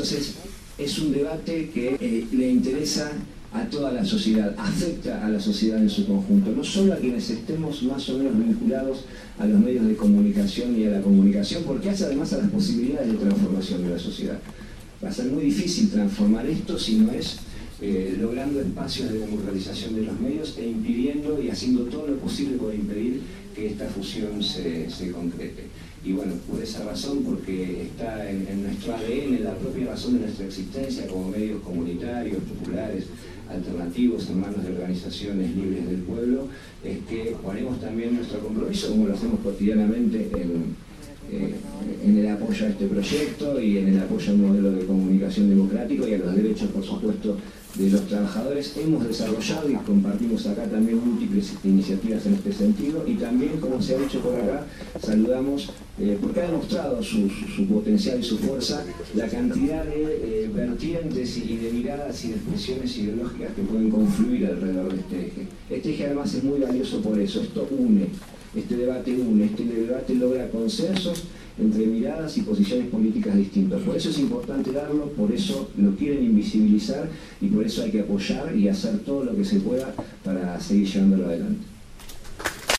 Entonces, es un debate que eh, le interesa a toda la sociedad, afecta a la sociedad en su conjunto, no solo a quienes estemos más o menos vinculados a los medios de comunicación y a la comunicación, porque hace además a las posibilidades de transformación de la sociedad. Va a ser muy difícil transformar esto si no es eh, logrando espacios de democratización de los medios e impidiendo y haciendo todo lo posible por impedir que esta fusión se, concrete. Y bueno, por esa razón, porque está en, en nuestro ADN, la propia razón de nuestra existencia como medios comunitarios, populares, alternativos en manos de organizaciones libres del pueblo, es que ponemos también nuestro compromiso, como lo hacemos cotidianamente en, en apoyo a este proyecto y en el apoyo a un modelo de comunicación democrático y a los derechos, por supuesto, de los trabajadores. Hemos desarrollado y compartimos acá también múltiples iniciativas en este sentido y también, como se ha dicho por acá, saludamos, eh, porque ha demostrado su, potencial y su fuerza, la cantidad de eh, vertientes y de miradas y de expresiones ideológicas que pueden confluir alrededor de este eje. Este eje además es muy valioso por eso, esto une, este debate une, este debate logra consensos entre miradas y posiciones políticas distintas. Por eso es importante darlo, por eso lo quieren invisibilizar y por eso hay que apoyar y hacer todo lo que se pueda para seguir llevándolo adelante.